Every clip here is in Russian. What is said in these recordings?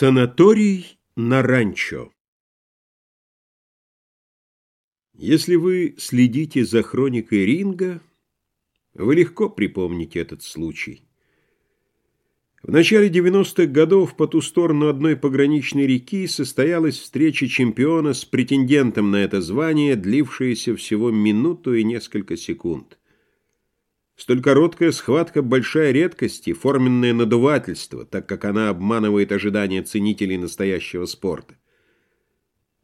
Санаторий на ранчо Если вы следите за хроникой ринга, вы легко припомните этот случай. В начале 90-х годов по ту сторону одной пограничной реки состоялась встреча чемпиона с претендентом на это звание, длившаяся всего минуту и несколько секунд. Столь короткая схватка – большая редкость и форменное надувательство, так как она обманывает ожидания ценителей настоящего спорта.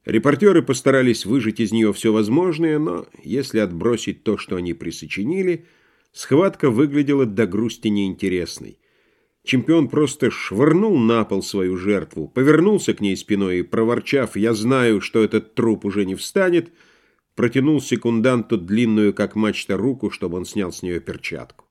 Репортеры постарались выжать из нее все возможное, но, если отбросить то, что они присочинили, схватка выглядела до грусти неинтересной. Чемпион просто швырнул на пол свою жертву, повернулся к ней спиной и, проворчав «Я знаю, что этот труп уже не встанет», протянул секунданту длинную, как мачта, руку, чтобы он снял с нее перчатку.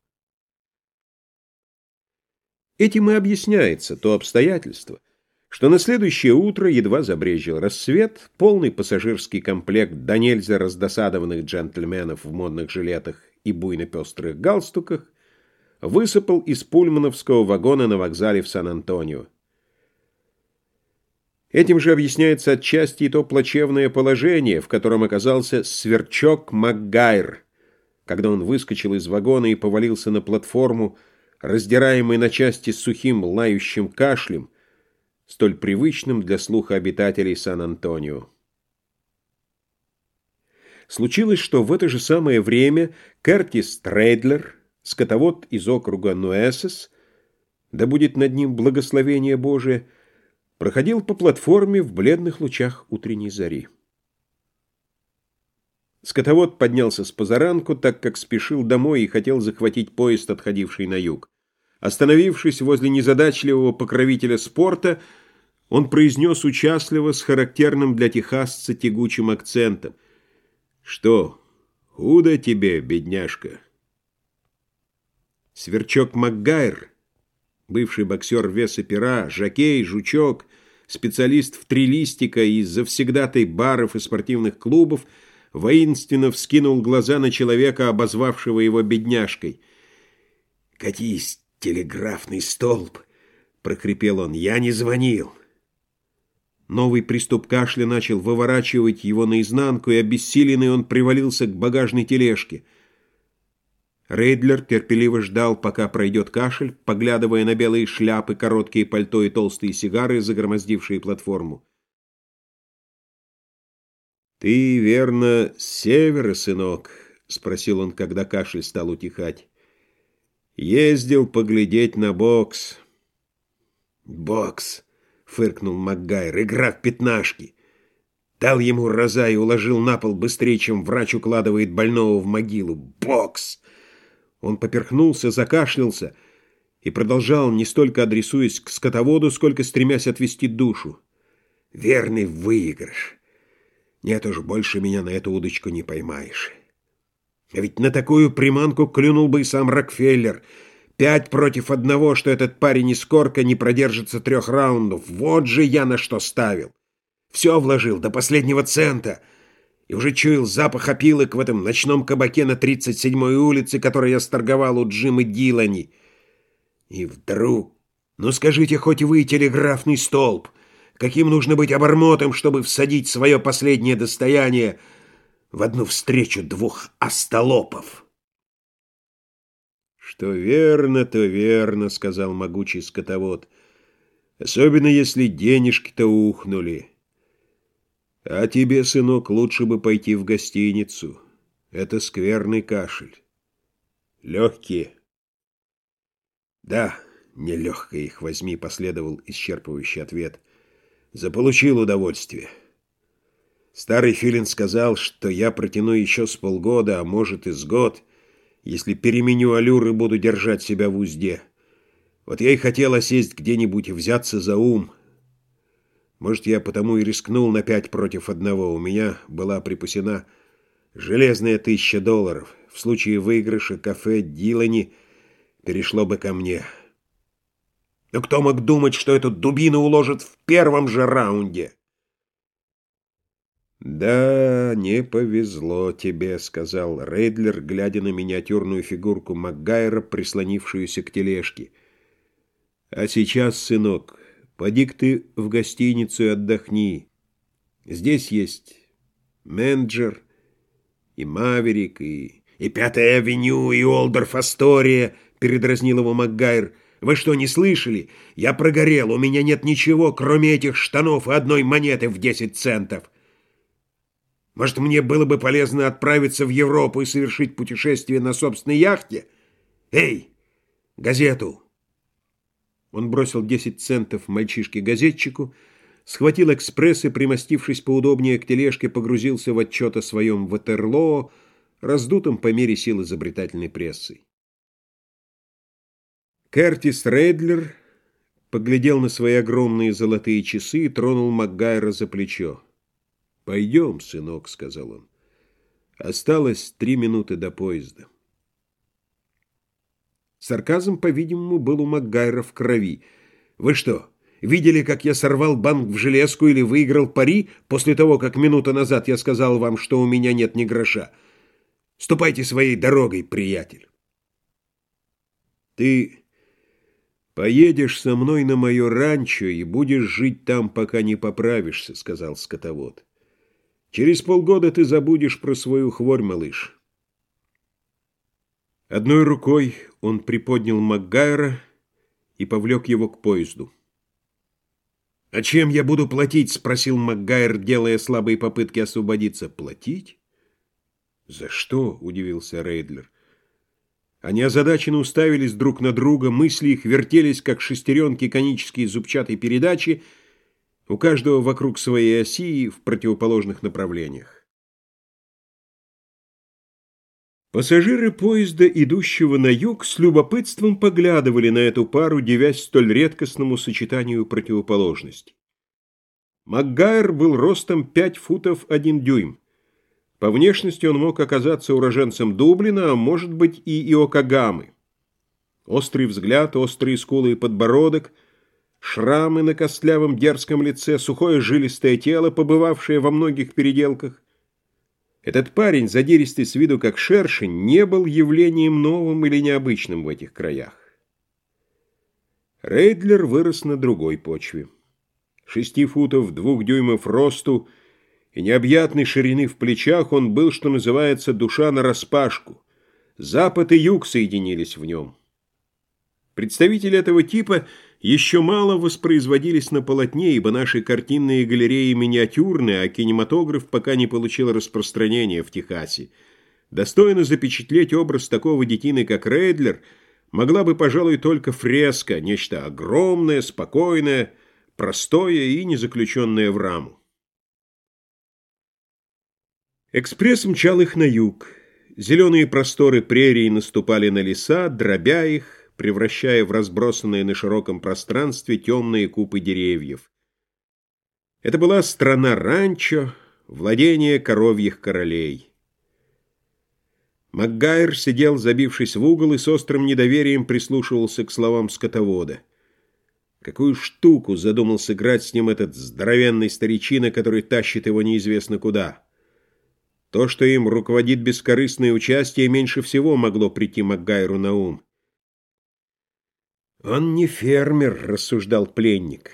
Этим и объясняется то обстоятельство, что на следующее утро едва забрезжил рассвет, полный пассажирский комплект до нельзя раздосадованных джентльменов в модных жилетах и буйно-пестрых галстуках высыпал из пульмановского вагона на вокзале в Сан-Антонио. Этим же объясняется отчасти и то плачевное положение, в котором оказался сверчок МакГайр, когда он выскочил из вагона и повалился на платформу, раздираемый на части сухим лающим кашлем, столь привычным для слуха обитателей Сан-Антонио. Случилось, что в это же самое время Кертис Трейдлер, скотовод из округа Нуэсес, да будет над ним благословение Божие, проходил по платформе в бледных лучах утренней зари. Скотовод поднялся с позаранку, так как спешил домой и хотел захватить поезд, отходивший на юг. Остановившись возле незадачливого покровителя спорта, он произнес участливо с характерным для техасца тягучим акцентом. «Что, худо тебе, бедняжка?» Сверчок Макгайр бывший боксер веса пера, жокей, жучок, специалист в трилистика и завсегдатай баров и спортивных клубов, воинственно вскинул глаза на человека, обозвавшего его бедняжкой. «Катись, телеграфный столб!» — прокрепел он. «Я не звонил!» Новый приступ кашля начал выворачивать его наизнанку, и обессиленный он привалился к багажной тележке — Рейдлер терпеливо ждал, пока пройдет кашель, поглядывая на белые шляпы, короткие пальто и толстые сигары, загромоздившие платформу. «Ты, верно, с севера, сынок?» — спросил он, когда кашель стал утихать. «Ездил поглядеть на бокс». «Бокс!» — фыркнул Макгайр. «Игра в пятнашки!» Дал ему роза и уложил на пол быстрее, чем врач укладывает больного в могилу. «Бокс!» Он поперхнулся, закашлялся и продолжал, не столько адресуясь к скотоводу, сколько стремясь отвести душу. «Верный выигрыш. Нет уж, больше меня на эту удочку не поймаешь. А ведь на такую приманку клюнул бы и сам Рокфеллер. Пять против одного, что этот парень из корка не продержится трех раундов. Вот же я на что ставил. Все вложил до последнего цента» и уже чуял запах опилок в этом ночном кабаке на 37-й улице, который я сторговал у Джима Дилани. И вдруг... Ну скажите, хоть вы телеграфный столб, каким нужно быть обормотом, чтобы всадить свое последнее достояние в одну встречу двух остолопов? «Что верно, то верно», — сказал могучий скотовод. «Особенно, если денежки-то ухнули». А тебе, сынок, лучше бы пойти в гостиницу. Это скверный кашель. Легкие. Да, нелегко их возьми, последовал исчерпывающий ответ. Заполучил удовольствие. Старый Филин сказал, что я протяну еще с полгода, а может и с год, если переменю аллюры буду держать себя в узде. Вот я и хотел осесть где-нибудь и взяться за ум, может, я потому и рискнул на пять против одного. У меня была припасена железная тысяча долларов. В случае выигрыша кафе Дилани перешло бы ко мне. Но кто мог думать, что эту дубину уложат в первом же раунде? «Да, не повезло тебе», — сказал Рейдлер, глядя на миниатюрную фигурку Макгайра, прислонившуюся к тележке. «А сейчас, сынок, Поди-ка ты в гостиницу и отдохни. Здесь есть менеджер и Маверик, и, и Пятая авеню, и Олдорф Астория, передразнил его Макгайр. Вы что, не слышали? Я прогорел, у меня нет ничего, кроме этих штанов и одной монеты в десять центов. Может, мне было бы полезно отправиться в Европу и совершить путешествие на собственной яхте? Эй, газету!» Он бросил 10 центов мальчишке-газетчику, схватил экспресс и, примостившись поудобнее к тележке, погрузился в отчет о своем Ватерлоо, раздутом по мере сил изобретательной прессой. Кертис Рейдлер поглядел на свои огромные золотые часы и тронул Макгайра за плечо. «Пойдем, сынок», — сказал он. «Осталось три минуты до поезда». Сарказм, по-видимому, был у Макгайра в крови. «Вы что, видели, как я сорвал банк в железку или выиграл пари после того, как минуту назад я сказал вам, что у меня нет ни гроша? Ступайте своей дорогой, приятель!» «Ты поедешь со мной на мое ранчо и будешь жить там, пока не поправишься», — сказал скотовод. «Через полгода ты забудешь про свою хворь, малыш». Одной рукой он приподнял Макгайра и повлек его к поезду. «А чем я буду платить?» — спросил Макгайр, делая слабые попытки освободиться. «Платить? За что?» — удивился Рейдлер. Они озадаченно уставились друг на друга, мысли их вертелись, как шестеренки конические зубчатой передачи, у каждого вокруг своей оси в противоположных направлениях. Пассажиры поезда, идущего на юг, с любопытством поглядывали на эту пару, девясь столь редкостному сочетанию противоположностей. Макгайр был ростом 5 футов 1 дюйм. По внешности он мог оказаться уроженцем Дублина, а может быть и Иокагамы. Острый взгляд, острые скулы и подбородок, шрамы на костлявом дерзком лице, сухое жилистое тело, побывавшее во многих переделках, этот парень, задиристый с виду как шершень, не был явлением новым или необычным в этих краях. Рейдлер вырос на другой почве. Шести футов, двух дюймов росту и необъятной ширины в плечах он был, что называется, душа нараспашку. Запад и юг соединились в нем. Представители этого типа еще мало воспроизводились на полотне, ибо наши картинные галереи миниатюрные, а кинематограф пока не получил распространения в Техасе. Достойно запечатлеть образ такого детины, как Рейдлер, могла бы, пожалуй, только фреска, нечто огромное, спокойное, простое и не заключенное в раму. Экспресс мчал их на юг. Зеленые просторы прерий наступали на леса, дробя их, превращая в разбросанные на широком пространстве темные купы деревьев. Это была страна ранчо, владение коровьих королей. Макгайр сидел, забившись в угол, и с острым недоверием прислушивался к словам скотовода. Какую штуку задумал сыграть с ним этот здоровенный старичина, который тащит его неизвестно куда? То, что им руководит бескорыстное участие, меньше всего могло прийти Макгайру на ум. «Он не фермер», — рассуждал пленник.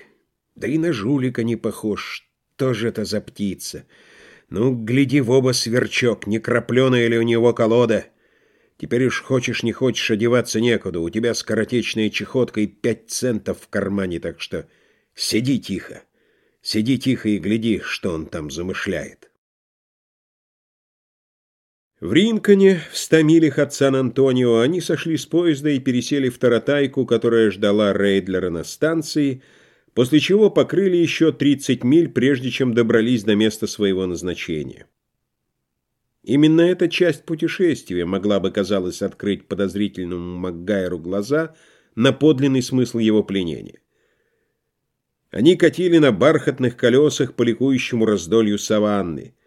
«Да и на жулика не похож. Что же это за птица? Ну, гляди в оба, сверчок, не крапленая ли у него колода? Теперь уж хочешь не хочешь, одеваться некуда. У тебя скоротечная чехотка и пять центов в кармане, так что сиди тихо. Сиди тихо и гляди, что он там замышляет». В Ринконе, в ста от Сан-Антонио, они сошли с поезда и пересели в Таратайку, которая ждала Рейдлера на станции, после чего покрыли еще 30 миль, прежде чем добрались до места своего назначения. Именно эта часть путешествия могла бы, казалось, открыть подозрительному Макгайру глаза на подлинный смысл его пленения. Они катили на бархатных колесах по ликующему раздолью саванны –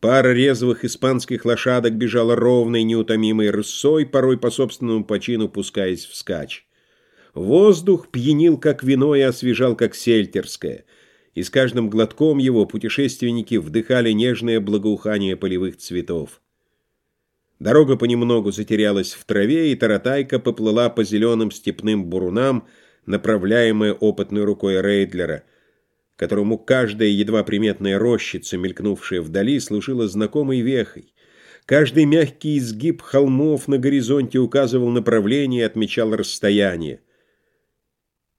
Пара резвых испанских лошадок бежала ровной, неутомимой рысой, порой по собственному почину пускаясь вскачь. Воздух пьянил, как вино, и освежал, как сельтерское, и с каждым глотком его путешественники вдыхали нежное благоухание полевых цветов. Дорога понемногу затерялась в траве, и таратайка поплыла по зеленым степным бурунам, направляемое опытной рукой Рейдлера, которому каждая едва приметная рощица, мелькнувшая вдали, служила знакомой вехой. Каждый мягкий изгиб холмов на горизонте указывал направление и отмечал расстояние.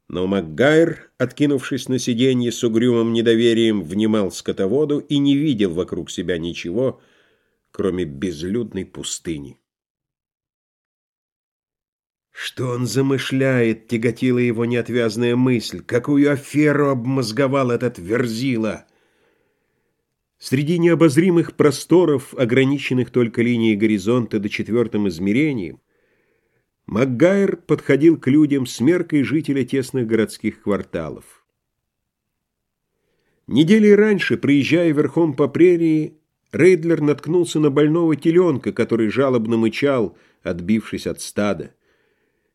Но Макгайр, откинувшись на сиденье с угрюмым недоверием, внимал скотоводу и не видел вокруг себя ничего, кроме безлюдной пустыни. Что он замышляет, тяготила его неотвязная мысль. Какую аферу обмозговал этот Верзила! Среди необозримых просторов, ограниченных только линией горизонта до четвертым измерением, Макгайр подходил к людям с меркой жителя тесных городских кварталов. Недели раньше, проезжая верхом по прерии, Рейдлер наткнулся на больного теленка, который жалобно мычал, отбившись от стада.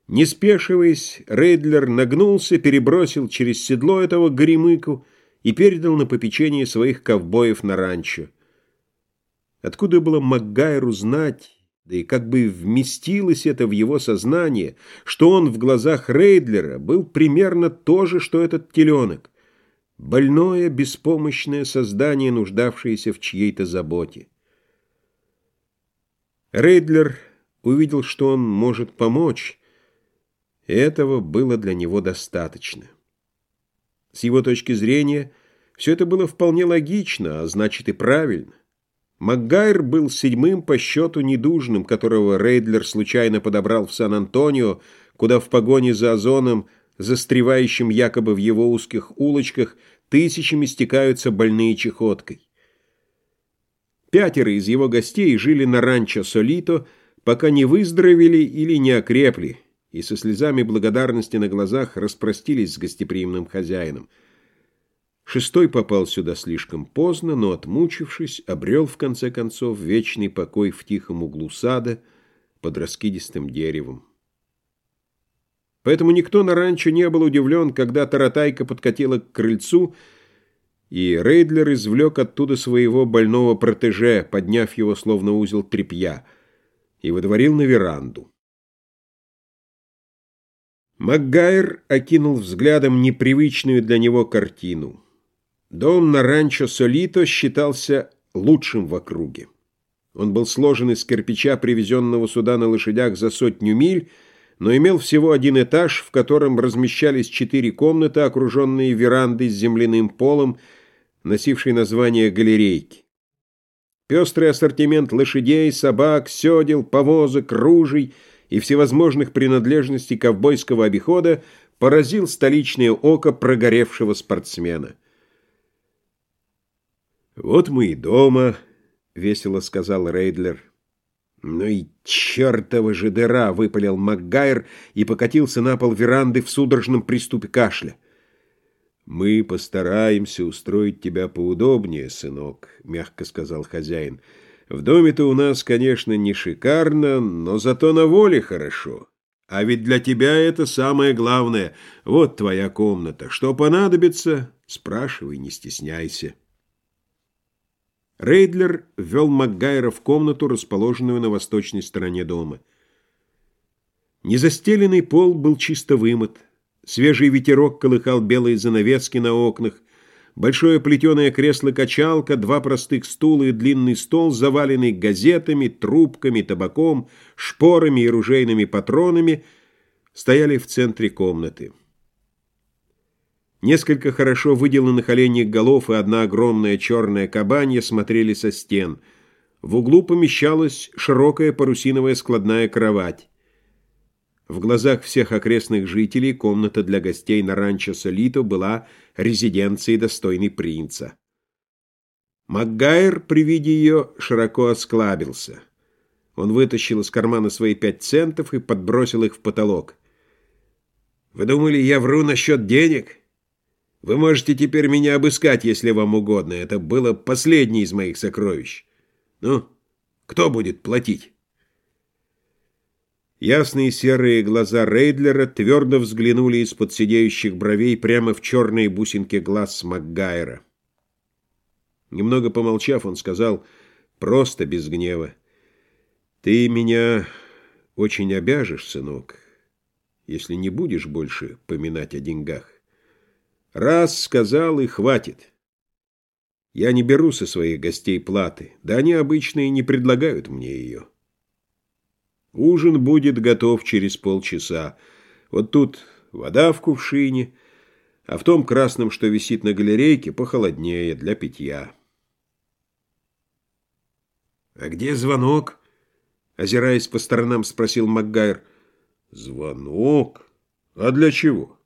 Не спешиваясь, Рейдлер нагнулся, перебросил через седло этого горемыку и передал на попечение своих ковбоев на ранчо. Откуда было Макгайру знать, да и как бы вместилось это в его сознание, что он в глазах Рейдлера был примерно то же, что этот теленок. Больное, беспомощное создание, нуждавшееся в чьей-то заботе. Рейдлер увидел, что он может помочь, этого было для него достаточно. С его точки зрения, все это было вполне логично, а значит и правильно. Макгайр был седьмым по счету недужным, которого Рейдлер случайно подобрал в Сан-Антонио, куда в погоне за озоном, застревающим якобы в его узких улочках, тысячами стекаются больные чехоткой. Пятеро из его гостей жили на ранчо Солито, пока не выздоровели или не окрепли, и со слезами благодарности на глазах распростились с гостеприимным хозяином – Шестой попал сюда слишком поздно, но, отмучившись, обрел, в конце концов, вечный покой в тихом углу сада под раскидистым деревом. Поэтому никто на ранчо не был удивлен, когда таратайка подкатила к крыльцу, и Рейдлер извлек оттуда своего больного протеже, подняв его словно узел тряпья, и выдворил на веранду. Макгайр окинул взглядом непривычную для него картину — Дом на ранчо Солито считался лучшим в округе. Он был сложен из кирпича, привезенного сюда на лошадях за сотню миль, но имел всего один этаж, в котором размещались четыре комнаты, окруженные верандой с земляным полом, носившей название галерейки. Пестрый ассортимент лошадей, собак, седел, повозок, ружей и всевозможных принадлежностей ковбойского обихода поразил столичное око прогоревшего спортсмена. «Вот мы и дома», — весело сказал Рейдлер. «Ну и чертова же дыра!» — выпалил Макгайр и покатился на пол веранды в судорожном приступе кашля. «Мы постараемся устроить тебя поудобнее, сынок», — мягко сказал хозяин. «В доме-то у нас, конечно, не шикарно, но зато на воле хорошо. А ведь для тебя это самое главное. Вот твоя комната. Что понадобится, спрашивай, не стесняйся». Рейдлер ввел Макгайра в комнату, расположенную на восточной стороне дома. Незастеленный пол был чисто вымыт. Свежий ветерок колыхал белые занавески на окнах. Большое плетеное кресло-качалка, два простых стула и длинный стол, заваленный газетами, трубками, табаком, шпорами и ружейными патронами, стояли в центре комнаты. Несколько хорошо выделанных оленьих голов и одна огромная черная кабанья смотрели со стен. В углу помещалась широкая парусиновая складная кровать. В глазах всех окрестных жителей комната для гостей на ранчо Солито была резиденцией достойной принца. Макгайр при виде ее широко осклабился. Он вытащил из кармана свои пять центов и подбросил их в потолок. «Вы думали, я вру насчет денег?» Вы можете теперь меня обыскать, если вам угодно. Это было последнее из моих сокровищ. Ну, кто будет платить?» Ясные серые глаза Рейдлера твердо взглянули из-под сидеющих бровей прямо в черные бусинки глаз Макгайра. Немного помолчав, он сказал, просто без гнева, «Ты меня очень обяжешь, сынок, если не будешь больше поминать о деньгах. Раз сказал и хватит. Я не беру со своих гостей платы, да они обычно и не предлагают мне ее. Ужин будет готов через полчаса. Вот тут вода в кувшине, а в том красном, что висит на галерейке, похолоднее для питья. «А где звонок?» — озираясь по сторонам, спросил Макгайр. «Звонок? А для чего?»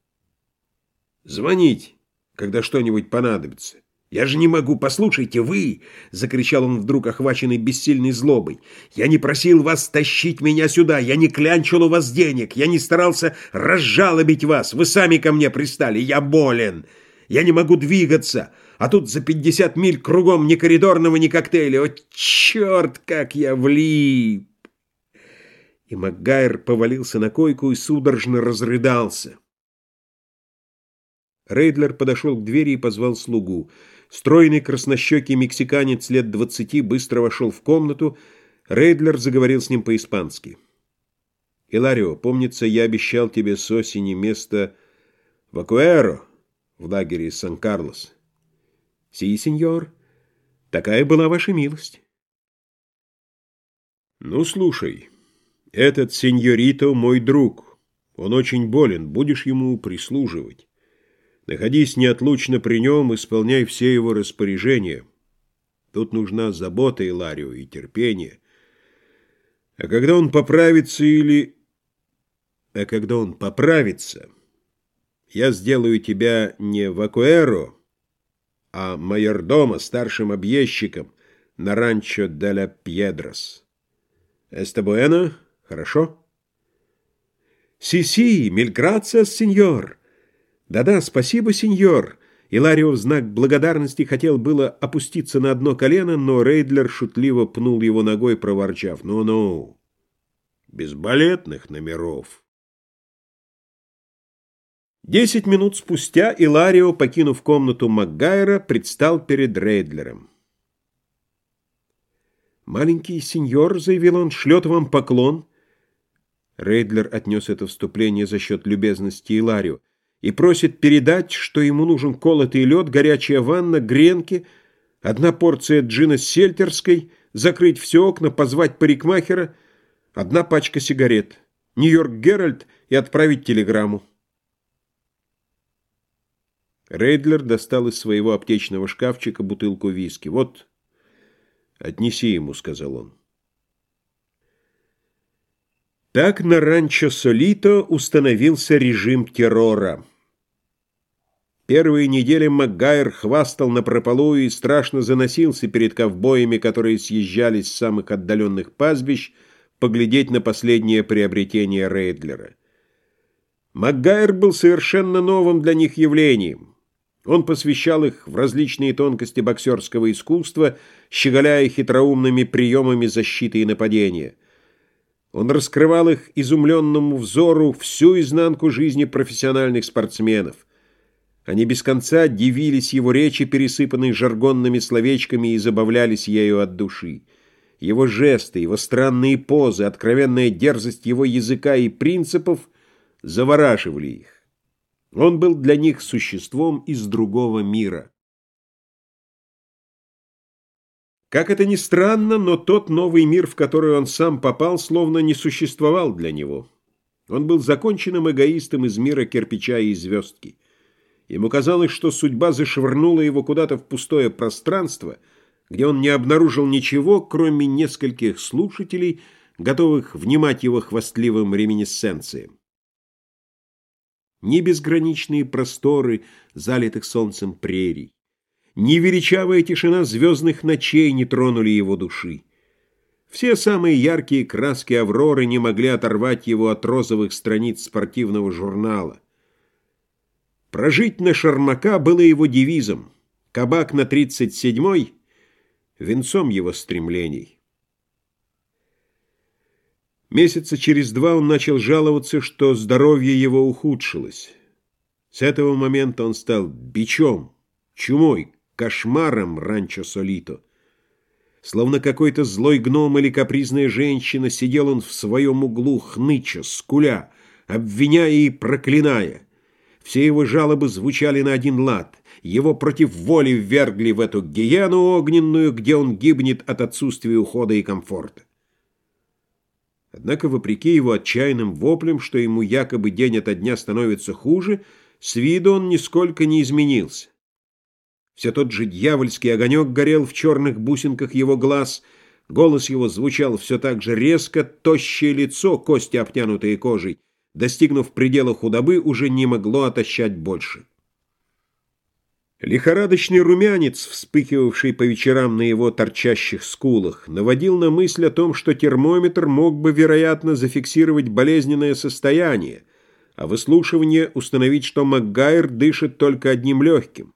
«Звонить, когда что-нибудь понадобится». «Я же не могу, послушайте, вы!» — закричал он вдруг, охваченный бессильной злобой. «Я не просил вас тащить меня сюда, я не клянчил у вас денег, я не старался разжалобить вас, вы сами ко мне пристали, я болен, я не могу двигаться, а тут за пятьдесят миль кругом ни коридорного, ни коктейля, о, черт, как я влип!» И Макгайр повалился на койку и судорожно разрыдался. Рейдлер подошел к двери и позвал слугу. Стройный краснощекий мексиканец лет двадцати быстро вошел в комнату. Рейдлер заговорил с ним по-испански. «Иларио, помнится, я обещал тебе с осени место в Акуэро, в лагере Сан-Карлос». «Си, сеньор, такая была ваша милость». «Ну, слушай, этот сеньорито мой друг. Он очень болен, будешь ему прислуживать». Находись неотлучно при нем, исполняй все его распоряжения. Тут нужна забота Иларио и терпение. А когда он поправится или... А когда он поправится, я сделаю тебя не вакуэро, а майордома, старшим объездчиком на ранчо де ла Пьедрос. Эстабуэна, хорошо? Си-си, мильграция, сеньор. «Да-да, спасибо, сеньор!» Иларио в знак благодарности хотел было опуститься на одно колено, но Рейдлер шутливо пнул его ногой, проворчав. «Ну-ну, без балетных номеров!» Десять минут спустя Иларио, покинув комнату Макгайра, предстал перед Рейдлером. «Маленький сеньор», — заявил он, — «шлет вам поклон». Рейдлер отнес это вступление за счет любезности Иларио и просит передать, что ему нужен колотый лед, горячая ванна, гренки, одна порция джина с сельтерской, закрыть все окна, позвать парикмахера, одна пачка сигарет, Нью-Йорк Геральт и отправить телеграмму. Рейдлер достал из своего аптечного шкафчика бутылку виски. «Вот, отнеси ему», — сказал он. Так на ранчо Солито установился режим террора. Первые недели Макгайр хвастал на напропалую и страшно заносился перед ковбоями, которые съезжались с самых отдаленных пастбищ, поглядеть на последнее приобретение Рейдлера. Макгайр был совершенно новым для них явлением. Он посвящал их в различные тонкости боксерского искусства, щеголяя хитроумными приемами защиты и нападения – он раскрывал их изумленному взору всю изнанку жизни профессиональных спортсменов. Они без конца дивились его речи, пересыпанной жаргонными словечками, и забавлялись ею от души. Его жесты, его странные позы, откровенная дерзость его языка и принципов завораживали их. Он был для них существом из другого мира. Как это ни странно, но тот новый мир, в который он сам попал, словно не существовал для него. Он был законченным эгоистом из мира кирпича и звездки. Ему казалось, что судьба зашвырнула его куда-то в пустое пространство, где он не обнаружил ничего, кроме нескольких слушателей, готовых внимать его хвастливым реминисценциям. Ни безграничные просторы, залитых солнцем прерий, ни величавая тишина звездных ночей не тронули его души. Все самые яркие краски Авроры не могли оторвать его от розовых страниц спортивного журнала. Прожить на Шармака было его девизом, кабак на 37-й — венцом его стремлений. Месяца через два он начал жаловаться, что здоровье его ухудшилось. С этого момента он стал бичом, чумой, кошмаром ранчо Солито. Словно какой-то злой гном или капризная женщина, сидел он в своем углу хныча, скуля, обвиняя и проклиная. Все его жалобы звучали на один лад. Его против воли ввергли в эту гиену огненную, где он гибнет от отсутствия ухода и комфорта. Однако, вопреки его отчаянным воплям, что ему якобы день ото дня становится хуже, с виду он нисколько не изменился. Все тот же дьявольский огонек горел в черных бусинках его глаз, голос его звучал все так же резко, тощее лицо, кости обтянутые кожей, достигнув предела худобы, уже не могло отощать больше. Лихорадочный румянец, вспыхивавший по вечерам на его торчащих скулах, наводил на мысль о том, что термометр мог бы, вероятно, зафиксировать болезненное состояние, а выслушивание установить, что Макгайр дышит только одним легким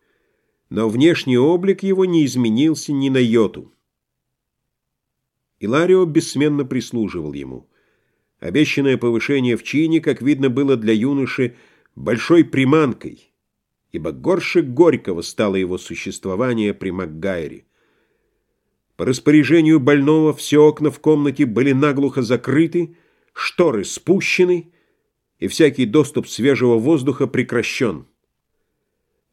но внешний облик его не изменился ни на йоту. Иларио бессменно прислуживал ему. Обещанное повышение в чине, как видно, было для юноши большой приманкой, ибо горше горького стало его существование при Макгайре. По распоряжению больного все окна в комнате были наглухо закрыты, шторы спущены, и всякий доступ свежего воздуха прекращен.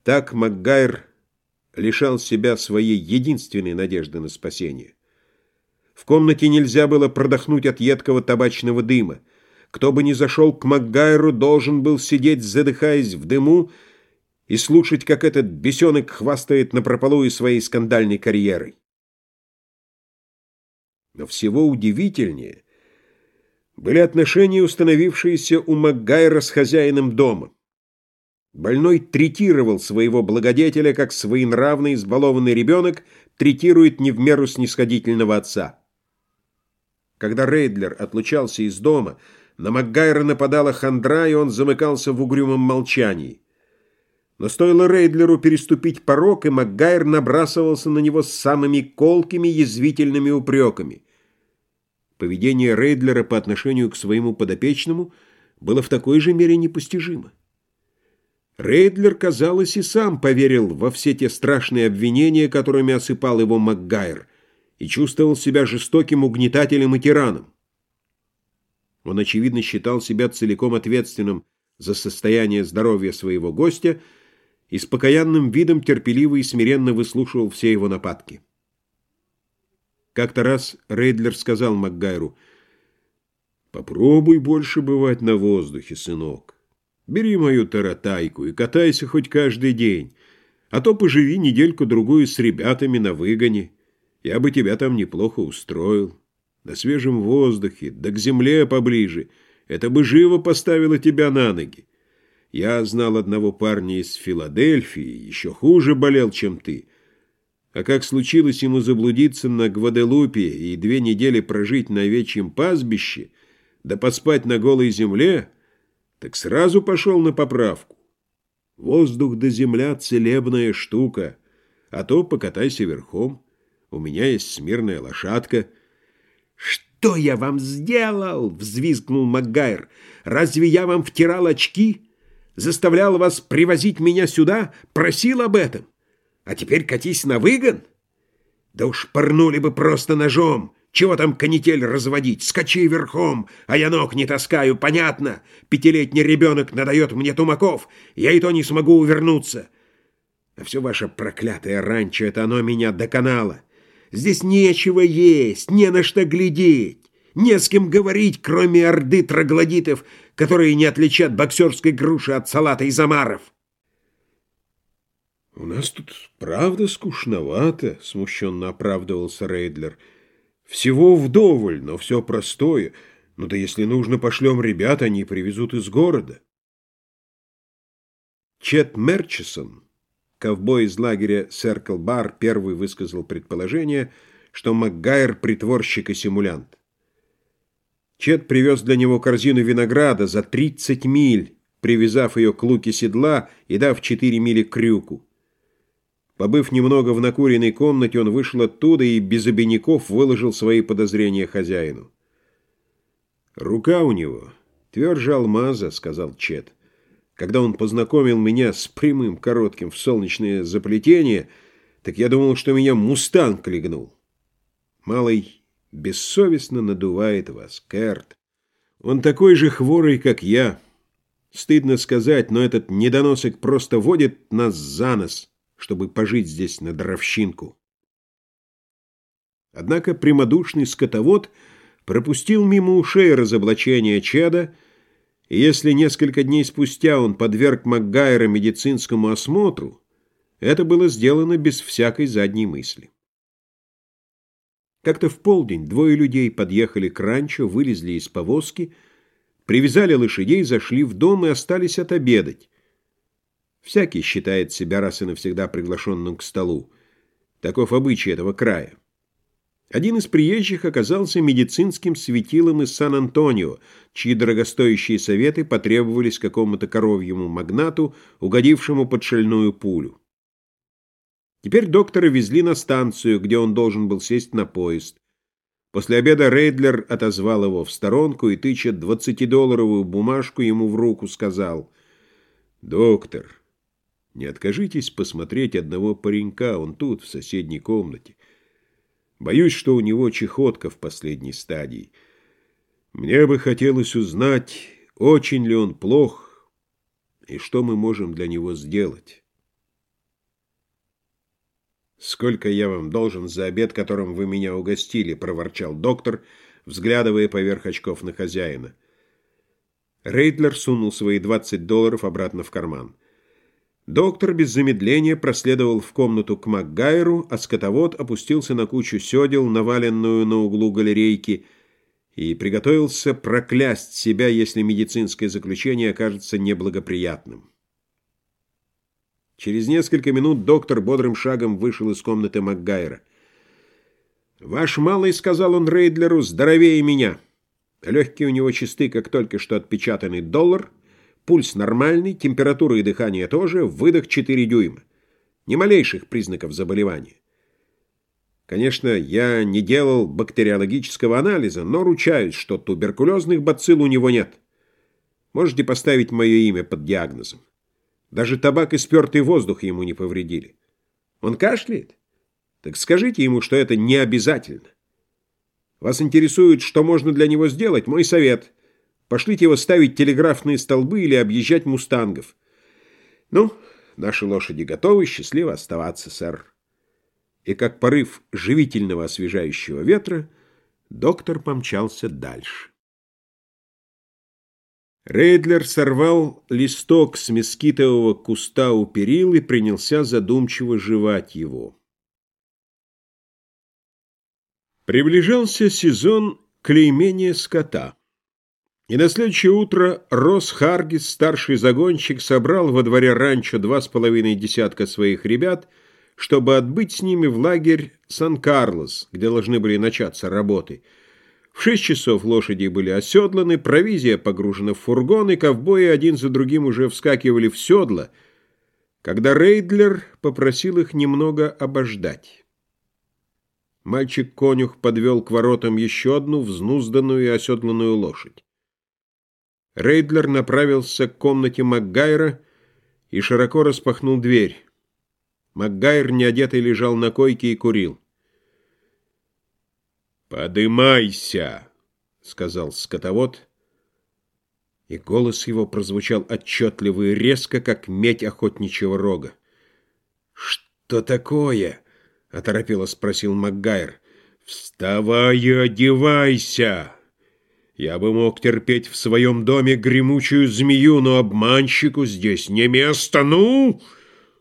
Так Макгайр лишал себя своей единственной надежды на спасение. В комнате нельзя было продохнуть от едкого табачного дыма. Кто бы ни зашел к Макгайру, должен был сидеть, задыхаясь в дыму, и слушать, как этот бесенок хвастает напропалую своей скандальной карьерой. Но всего удивительнее были отношения, установившиеся у Макгайра с хозяином дома. Больной третировал своего благодетеля, как своенравный избалованный ребенок третирует не в меру снисходительного отца. Когда Рейдлер отлучался из дома, на Макгайра нападала хандра, и он замыкался в угрюмом молчании. Но стоило Рейдлеру переступить порог, и Макгайр набрасывался на него с самыми колкими язвительными упреками. Поведение Рейдлера по отношению к своему подопечному было в такой же мере непостижимо. Рейдлер, казалось, и сам поверил во все те страшные обвинения, которыми осыпал его Макгайр, и чувствовал себя жестоким угнетателем и тираном. Он, очевидно, считал себя целиком ответственным за состояние здоровья своего гостя и с покаянным видом терпеливо и смиренно выслушивал все его нападки. Как-то раз Рейдлер сказал Макгайру, «Попробуй больше бывать на воздухе, сынок». Бери мою таратайку и катайся хоть каждый день, а то поживи недельку-другую с ребятами на выгоне. Я бы тебя там неплохо устроил. На свежем воздухе, да к земле поближе. Это бы живо поставило тебя на ноги. Я знал одного парня из Филадельфии, еще хуже болел, чем ты. А как случилось ему заблудиться на Гваделупе и две недели прожить на овечьем пастбище, да поспать на голой земле так сразу пошел на поправку. Воздух да земля — целебная штука, а то покатайся верхом. У меня есть смирная лошадка. «Что я вам сделал?» — взвизгнул Макгайр. «Разве я вам втирал очки? Заставлял вас привозить меня сюда? Просил об этом? А теперь катись на выгон? Да уж порнули бы просто ножом!» Чего там канитель разводить? Скачи верхом, а я ног не таскаю, понятно? Пятилетний ребенок надает мне тумаков, я и то не смогу увернуться. А все ваше проклятое ранчо, это оно меня доконало. Здесь нечего есть, не на что глядеть, не с кем говорить, кроме орды троглодитов, которые не отличат боксерской груши от салата из омаров. «У нас тут правда скучновато», — смущенно оправдывался Рейдлер, — всего вдоволь, но все простое. Ну да если нужно, пошлем ребят, они привезут из города. Чет Мерчисон, ковбой из лагеря Серкл Бар, первый высказал предположение, что Макгайр — притворщик и симулянт. Чет привез для него корзину винограда за 30 миль, привязав ее к луке седла и дав 4 мили крюку. Побыв немного в накуренной комнате, он вышел оттуда и без обиняков выложил свои подозрения хозяину. «Рука у него тверже алмаза», — сказал Чет. «Когда он познакомил меня с прямым коротким в солнечное заплетение, так я думал, что меня мустанг легнул. Малый бессовестно надувает вас, Кэрт. Он такой же хворый, как я, Стыдно сказать, но этот недоносок просто водит нас за нос, чтобы пожить здесь на дровщинку. Однако прямодушный скотовод пропустил мимо ушей разоблачение Чеда, и если несколько дней спустя он подверг Макгайра медицинскому осмотру, это было сделано без всякой задней мысли. Как-то в полдень двое людей подъехали к ранчо, вылезли из повозки, привязали лошадей, зашли в дом и остались отобедать. Всякий считает себя раз и навсегда приглашенным к столу. Таков обычай этого края. Один из приезжих оказался медицинским светилом из Сан-Антонио, чьи дорогостоящие советы потребовались какому-то коровьему магнату, угодившему под шальную пулю. Теперь доктора везли на станцию, где он должен был сесть на поезд. После обеда Рейдлер отозвал его в сторонку и, тыча двадцатидолларовую бумажку ему в руку, сказал, «Доктор, не откажитесь посмотреть одного паренька, он тут, в соседней комнате. Боюсь, что у него чехотка в последней стадии. Мне бы хотелось узнать, очень ли он плох и что мы можем для него сделать». «Сколько я вам должен за обед, которым вы меня угостили?» — проворчал доктор, взглядывая поверх очков на хозяина. Рейдлер сунул свои 20 долларов обратно в карман. Доктор без замедления проследовал в комнату к Макгайру, а скотовод опустился на кучу седел, наваленную на углу галерейки, и приготовился проклясть себя, если медицинское заключение окажется неблагоприятным. Через несколько минут доктор бодрым шагом вышел из комнаты Макгайра. «Ваш малый, — сказал он Рейдлеру, — здоровее меня. Легкие у него чисты, как только что отпечатанный доллар, пульс нормальный, температура и дыхание тоже, выдох 4 дюйма. Ни малейших признаков заболевания. Конечно, я не делал бактериологического анализа, но ручаюсь, что туберкулезных бацилл у него нет. Можете поставить мое имя под диагнозом. Даже табак и спертый воздух ему не повредили. Он кашляет? Так скажите ему, что это не обязательно. Вас интересует, что можно для него сделать? Мой совет. Пошлите его ставить телеграфные столбы или объезжать мустангов. Ну, наши лошади готовы, счастливо оставаться, сэр. И как порыв живительного освежающего ветра, доктор помчался дальше. Рейдлер сорвал листок с мескитового куста у перил и принялся задумчиво жевать его. Приближался сезон клеймения скота. И на следующее утро Рос Харгис, старший загонщик, собрал во дворе ранчо два с половиной десятка своих ребят, чтобы отбыть с ними в лагерь Сан-Карлос, где должны были начаться работы – в шесть часов лошади были оседланы, провизия погружена в фургон, и ковбои один за другим уже вскакивали в седла, когда Рейдлер попросил их немного обождать. Мальчик-конюх подвел к воротам еще одну взнузданную и оседланную лошадь. Рейдлер направился к комнате Макгайра и широко распахнул дверь. Макгайр, неодетый, лежал на койке и курил. «Подымайся!» — сказал скотовод, и голос его прозвучал отчетливо и резко, как медь охотничьего рога. «Что такое?» — оторопело спросил Макгайр. «Вставай и одевайся!» Я бы мог терпеть в своем доме гремучую змею, но обманщику здесь не место. Ну!»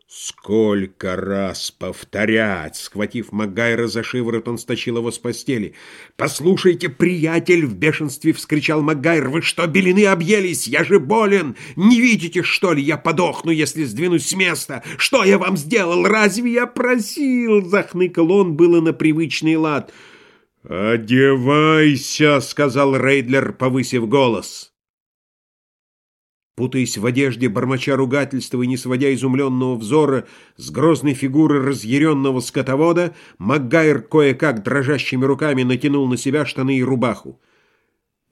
Сколько раз повторять! Схватив Магайра за шиворот, он стащил его с постели. «Послушайте, приятель!» — в бешенстве вскричал Магайр. «Вы что, белины объелись? Я же болен! Не видите, что ли, я подохну, если сдвинусь с места? Что я вам сделал? Разве я просил?» Захныкал он, было на привычный лад. «Одевайся!» — сказал Рейдлер, повысив голос. Путаясь в одежде, бормоча ругательства и не сводя изумленного взора с грозной фигуры разъяренного скотовода, Макгайр кое-как дрожащими руками натянул на себя штаны и рубаху.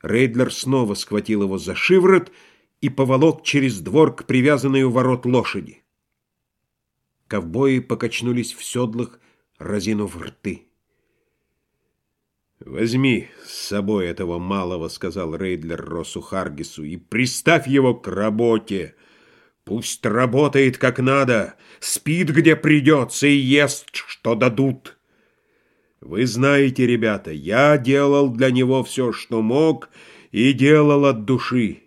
Рейдлер снова схватил его за шиворот и поволок через двор к привязанной у ворот лошади. Ковбои покачнулись в седлах, разинув рты. «Возьми с собой этого малого», — сказал Рейдлер Росу Харгису, — «и приставь его к работе. Пусть работает как надо, спит где придется и ест, что дадут. Вы знаете, ребята, я делал для него все, что мог, и делал от души.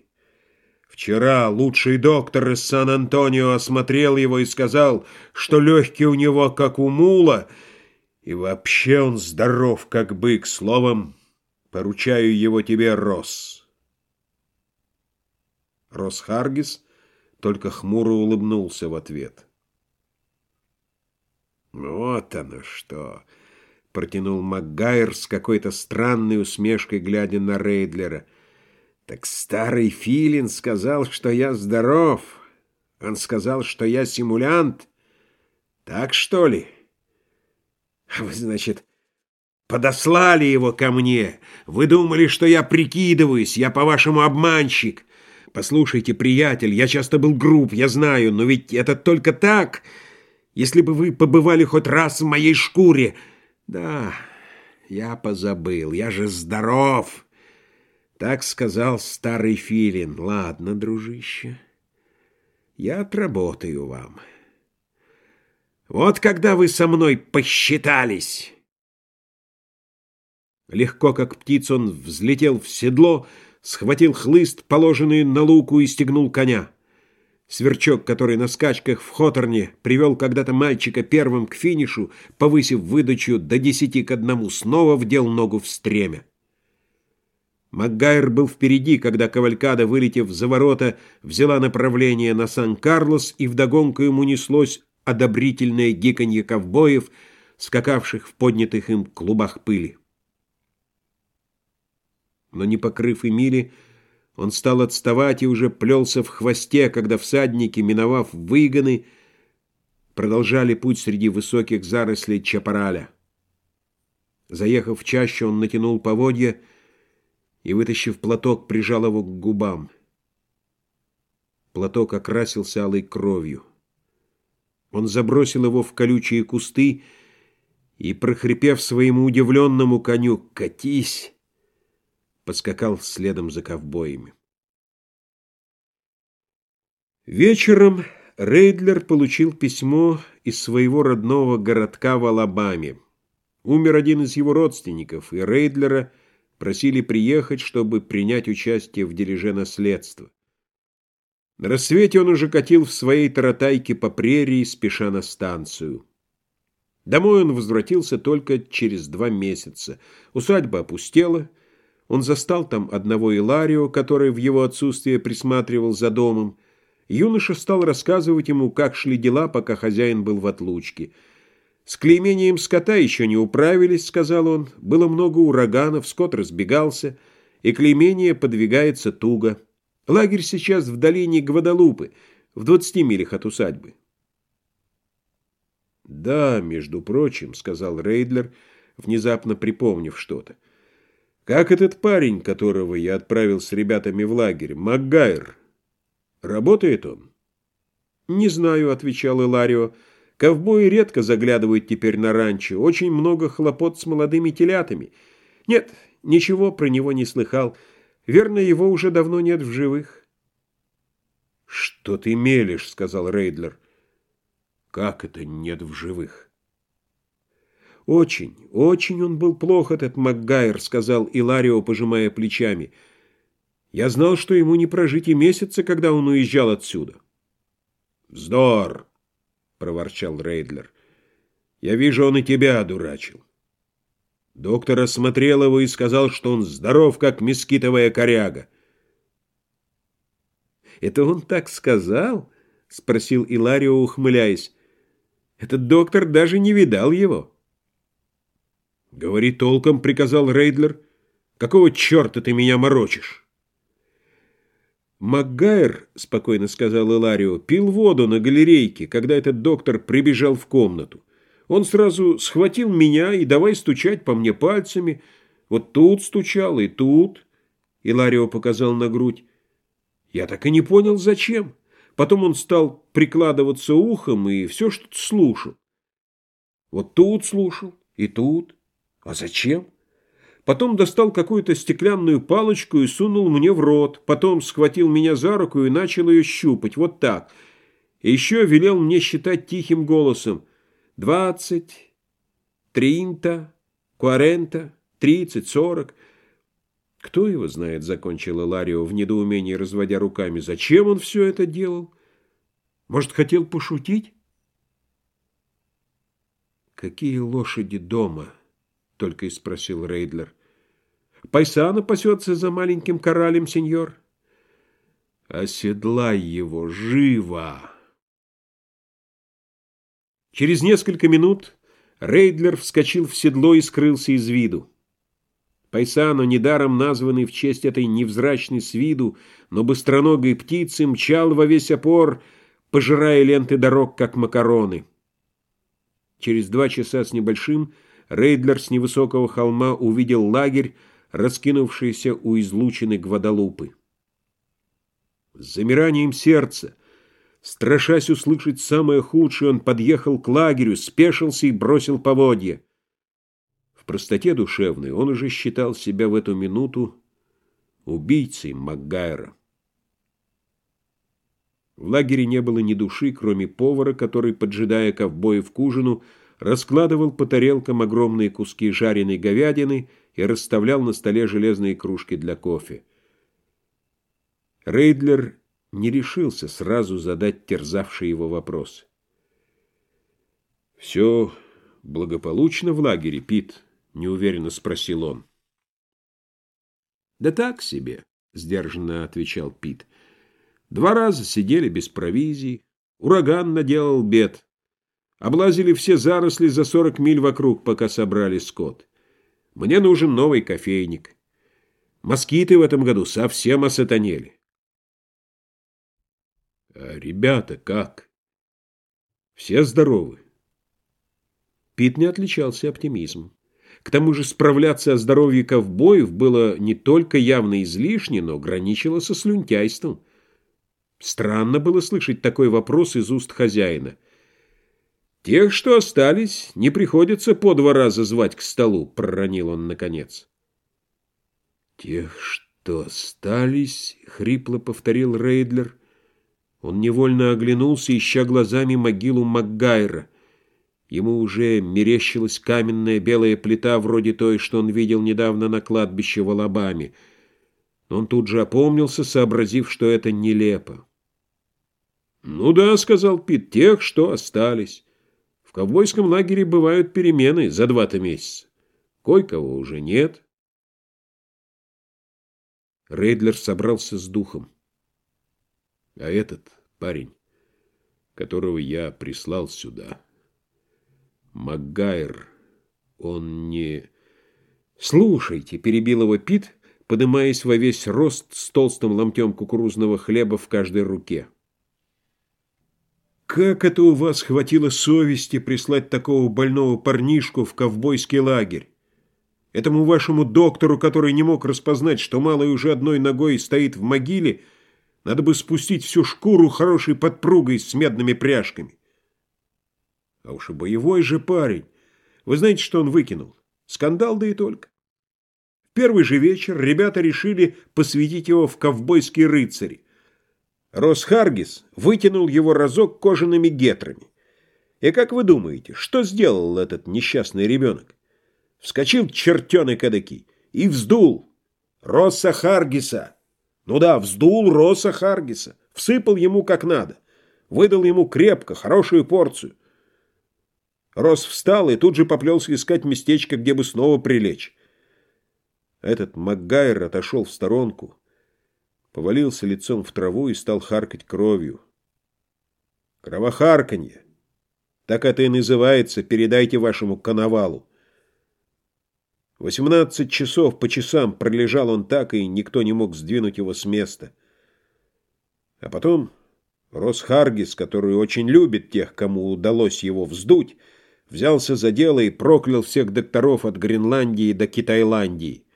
Вчера лучший доктор из Сан-Антонио осмотрел его и сказал, что легкие у него как у мула — и вообще он здоров, как бык. Словом, поручаю его тебе, Рос. Рос Харгис только хмуро улыбнулся в ответ. «Вот оно что!» — протянул МакГайр с какой-то странной усмешкой, глядя на Рейдлера. «Так старый Филин сказал, что я здоров. Он сказал, что я симулянт. Так что ли?» Вы, значит, подослали его ко мне. Вы думали, что я прикидываюсь, я, по-вашему, обманщик. Послушайте, приятель, я часто был груб, я знаю, но ведь это только так. Если бы вы побывали хоть раз в моей шкуре... Да, я позабыл, я же здоров. Так сказал старый филин. Ладно, дружище, я отработаю вам. Вот когда вы со мной посчитались!» Легко, как птица, он взлетел в седло, схватил хлыст, положенный на луку, и стегнул коня. Сверчок, который на скачках в Хоторне привел когда-то мальчика первым к финишу, повысив выдачу до десяти к одному, снова вдел ногу в стремя. Макгайр был впереди, когда Кавалькада, вылетев за ворота, взяла направление на Сан-Карлос, и вдогонку ему неслось одобрительное гиканье ковбоев, скакавших в поднятых им клубах пыли. Но не покрыв и мили, он стал отставать и уже плелся в хвосте, когда всадники, миновав выгоны, продолжали путь среди высоких зарослей чапараля. Заехав в чащу, он натянул поводья и, вытащив платок, прижал его к губам. Платок окрасился алой кровью. Он забросил его в колючие кусты и, прохрипев своему удивленному коню «Катись!», поскакал следом за ковбоями. Вечером Рейдлер получил письмо из своего родного городка в Алабаме. Умер один из его родственников, и Рейдлера просили приехать, чтобы принять участие в дележе наследства. На рассвете он уже катил в своей таратайке по прерии, спеша на станцию. Домой он возвратился только через два месяца. Усадьба опустела. Он застал там одного Иларио, который в его отсутствие присматривал за домом. Юноша стал рассказывать ему, как шли дела, пока хозяин был в отлучке. «С клеймением скота еще не управились», — сказал он. «Было много ураганов, скот разбегался, и клеймение подвигается туго». Лагерь сейчас в долине Гвадалупы, в двадцати милях от усадьбы. «Да, между прочим», — сказал Рейдлер, внезапно припомнив что-то. «Как этот парень, которого я отправил с ребятами в лагерь, Макгайр? Работает он?» «Не знаю», — отвечал Иларио. «Ковбои редко заглядывают теперь на ранчо. Очень много хлопот с молодыми телятами. Нет, ничего про него не слыхал». Верно, его уже давно нет в живых. «Что ты мелешь?» — сказал Рейдлер. «Как это нет в живых?» «Очень, очень он был плох, этот Макгайр», — сказал Иларио, пожимая плечами. «Я знал, что ему не прожить и месяца, когда он уезжал отсюда». «Вздор!» — проворчал Рейдлер. «Я вижу, он и тебя одурачил. Доктор осмотрел его и сказал, что он здоров, как мескитовая коряга. «Это он так сказал?» — спросил Иларио, ухмыляясь. «Этот доктор даже не видал его». «Говори толком», — приказал Рейдлер. «Какого черта ты меня морочишь?» «Макгайр», — спокойно сказал Иларио, — «пил воду на галерейке, когда этот доктор прибежал в комнату. Он сразу схватил меня и давай стучать по мне пальцами. Вот тут стучал и тут. И Ларио показал на грудь. Я так и не понял, зачем. Потом он стал прикладываться ухом и все что-то слушал. Вот тут слушал и тут. А зачем? Потом достал какую-то стеклянную палочку и сунул мне в рот. Потом схватил меня за руку и начал ее щупать. Вот так. И еще велел мне считать тихим голосом. «Двадцать, тринта, куарента, тридцать, сорок». «Кто его знает?» — закончила Ларио в недоумении, разводя руками. «Зачем он все это делал? Может, хотел пошутить?» «Какие лошади дома?» — только и спросил Рейдлер. «Пайсана пасется за маленьким коралем, сеньор». «Оседлай его живо!» Через несколько минут Рейдлер вскочил в седло и скрылся из виду. Пайсано, недаром названный в честь этой невзрачной с виду, но быстроногой птицы, мчал во весь опор, пожирая ленты дорог, как макароны. Через два часа с небольшим Рейдлер с невысокого холма увидел лагерь, раскинувшийся у излучины Гвадалупы. С замиранием сердца, страшась услышать самое худшее, он подъехал к лагерю, спешился и бросил поводья. В простоте душевной он уже считал себя в эту минуту убийцей Макгайра. В лагере не было ни души, кроме повара, который, поджидая ковбоев к ужину, раскладывал по тарелкам огромные куски жареной говядины и расставлял на столе железные кружки для кофе. Рейдлер не решился сразу задать терзавший его вопрос. «Все благополучно в лагере, Пит?» — неуверенно спросил он. «Да так себе», — сдержанно отвечал Пит. Два раза сидели без провизии. Ураган наделал бед. Облазили все заросли за сорок миль вокруг, пока собрали скот. Мне нужен новый кофейник. Москиты в этом году совсем осатанели. А ребята как? Все здоровы? Пит не отличался оптимизмом. К тому же справляться о здоровье ковбоев было не только явно излишне, но граничило со слюнтяйством. Странно было слышать такой вопрос из уст хозяина. «Тех, что остались, не приходится по два раза звать к столу», — проронил он наконец. «Тех, что остались», — хрипло повторил Рейдлер. Он невольно оглянулся, ища глазами могилу Макгайра. Ему уже мерещилась каменная белая плита, вроде той, что он видел недавно на кладбище в Алабаме. Он тут же опомнился, сообразив, что это нелепо. «Ну да», — сказал Пит, — «тех, что остались. В ковбойском лагере бывают перемены за два-то месяца. Кое-кого уже нет». Рейдлер собрался с духом. А этот парень, которого я прислал сюда, Макгайр, он не... «Слушайте», — перебил его Пит, подымаясь во весь рост с толстым ломтем кукурузного хлеба в каждой руке. Как это у вас хватило совести прислать такого больного парнишку в ковбойский лагерь? Этому вашему доктору, который не мог распознать, что малый уже одной ногой стоит в могиле, надо бы спустить всю шкуру хорошей подпругой с медными пряжками. А уж и боевой же парень. Вы знаете, что он выкинул? Скандал, да и только. В первый же вечер ребята решили посвятить его в ковбойские рыцари. Росхаргис вытянул его разок кожаными гетрами. И как вы думаете, что сделал этот несчастный ребенок? Вскочил чертенок эдакий и вздул Росса Харгиса. Ну да, вздул Росса Харгиса, всыпал ему как надо, выдал ему крепко, хорошую порцию. Рос встал и тут же поплелся искать местечко, где бы снова прилечь. Этот Макгайр отошел в сторонку, повалился лицом в траву и стал харкать кровью. Кровохарканье. Так это и называется, передайте вашему коновалу. Восемнадцать часов по часам пролежал он так, и никто не мог сдвинуть его с места. А потом Росхаргис, который очень любит тех, кому удалось его вздуть, взялся за дело и проклял всех докторов от Гренландии до Китайландии.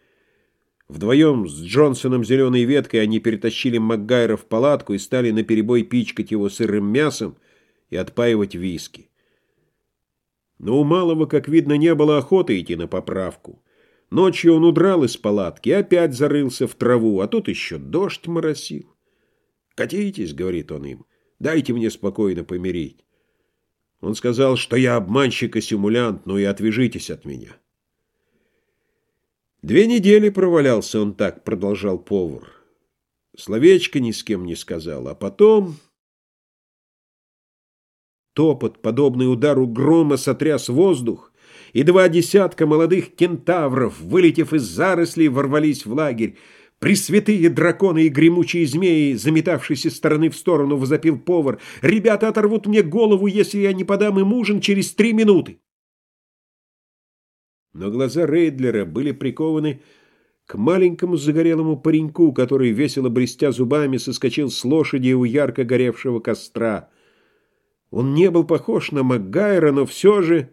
Вдвоем с Джонсоном зеленой веткой они перетащили Макгайра в палатку и стали наперебой пичкать его сырым мясом и отпаивать виски. Но у малого, как видно, не было охоты идти на поправку. Ночью он удрал из палатки опять зарылся в траву, а тут еще дождь моросил. «Катитесь», — говорит он им, — «дайте мне спокойно помирить». Он сказал, что я обманщик и симулянт, ну и отвяжитесь от меня. Две недели провалялся он так, продолжал повар. Словечко ни с кем не сказал, а потом... Топот, подобный удару грома, сотряс воздух, и два десятка молодых кентавров, вылетев из зарослей, ворвались в лагерь. Пресвятые драконы и гремучие змеи, заметавшись из стороны в сторону, возопил повар. «Ребята оторвут мне голову, если я не подам им ужин через три минуты!» Но глаза Рейдлера были прикованы к маленькому загорелому пареньку, который, весело блестя зубами, соскочил с лошади у ярко горевшего костра. Он не был похож на Макгайра, но все же...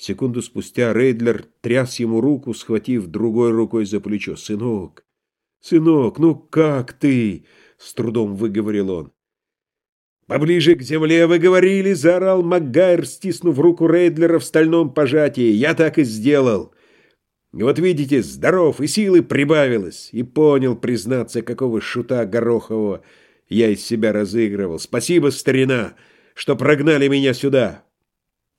Секунду спустя Рейдлер тряс ему руку, схватив другой рукой за плечо. «Сынок! Сынок, ну как ты?» — с трудом выговорил он. «Поближе к земле вы говорили!» — заорал Макгайр, стиснув руку Рейдлера в стальном пожатии. «Я так и сделал!» Вот видите, здоров, и силы прибавилось. И понял, признаться, какого шута Горохового я из себя разыгрывал. Спасибо, старина, что прогнали меня сюда.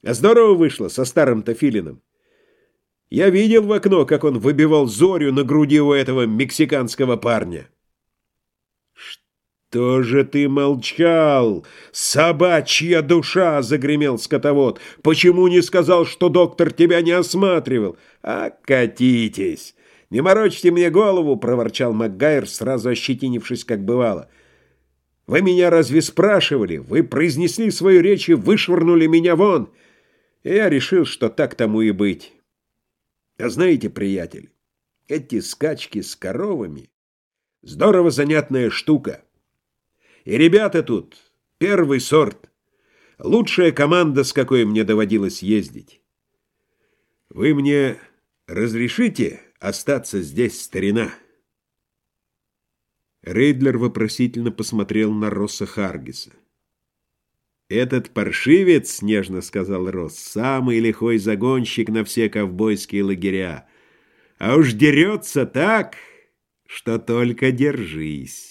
А здорово вышло со старым-то филином. Я видел в окно, как он выбивал зорю на груди у этого мексиканского парня. «Что же ты молчал? Собачья душа!» — загремел скотовод. «Почему не сказал, что доктор тебя не осматривал?» «А катитесь! Не морочьте мне голову!» — проворчал МакГайр, сразу ощетинившись, как бывало. «Вы меня разве спрашивали? Вы произнесли свою речь и вышвырнули меня вон!» И я решил, что так тому и быть. А знаете, приятель, эти скачки с коровами — здорово занятная штука. И ребята тут первый сорт. Лучшая команда, с какой мне доводилось ездить. Вы мне разрешите остаться здесь, старина?» Рейдлер вопросительно посмотрел на Росса Харгиса. «Этот паршивец, — нежно сказал Росс, — самый лихой загонщик на все ковбойские лагеря. А уж дерется так, что только держись».